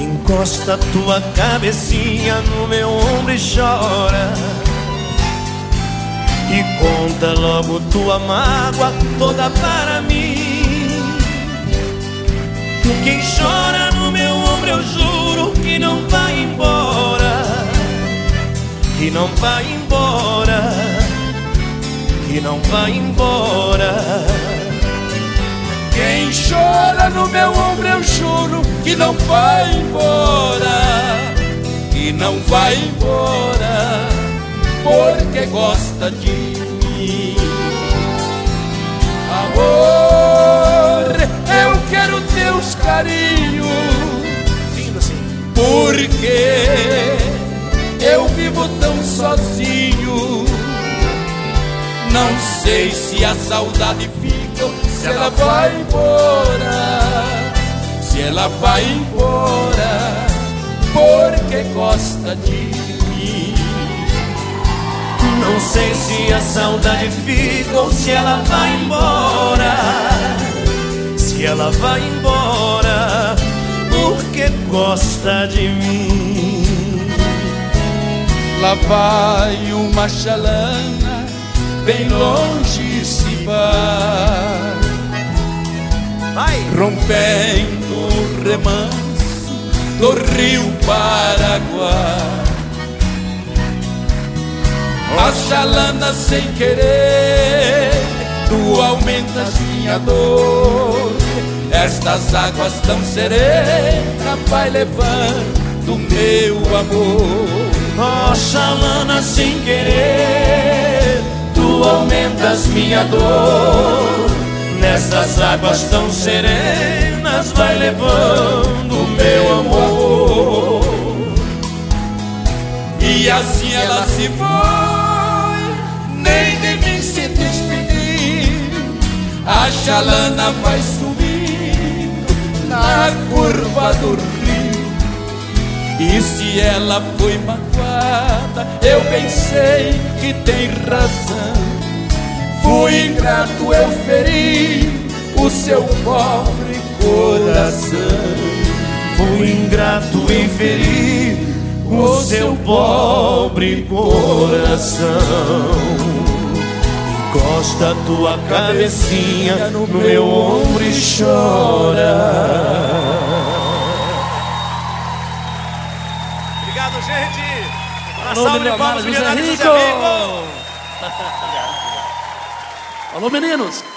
Encosta tua cabecinha no meu ombro e chora. E conta logo tua mágoa toda para mim. Quem chora no meu ombro eu juro não vai embora Que não vai embora quem chora no meu ombro eu juro que não vai embora, que não vai embora, porque gosta de mim. Amor, eu quero teus carinhos, porque eu vivo tão sozinho. Não sei se a saudade fica se ela vai embora, se ela vai embora, porque gosta de mim. Não sei se a saudade fica ou se ela vai embora, se ela vai embora, porque gosta de mim. Lá vai uma chalana bem longe se vai rompendo o remanso do rio Paraguai. A chalana sem querer, tu aumentas minha dor. Estas águas tão serenas vai levando meu amor. Chalana sem querer, tu aumentas minha dor. Nessas águas tão serenas vai levando meu amor. E assim ela se foi, nem de mim se despedir. A chalana vai subir na curva do rio E se ela foi magoada, eu bem sei que tem razão Fui ingrato, eu feri o seu pobre coração. Fui ingrato e feri o seu pobre coração. Encosta tua cabecinha no meu ombro e chora. Obrigado, gente. Uma salva de palmas, Milionários Obrigado. Alô, meninos!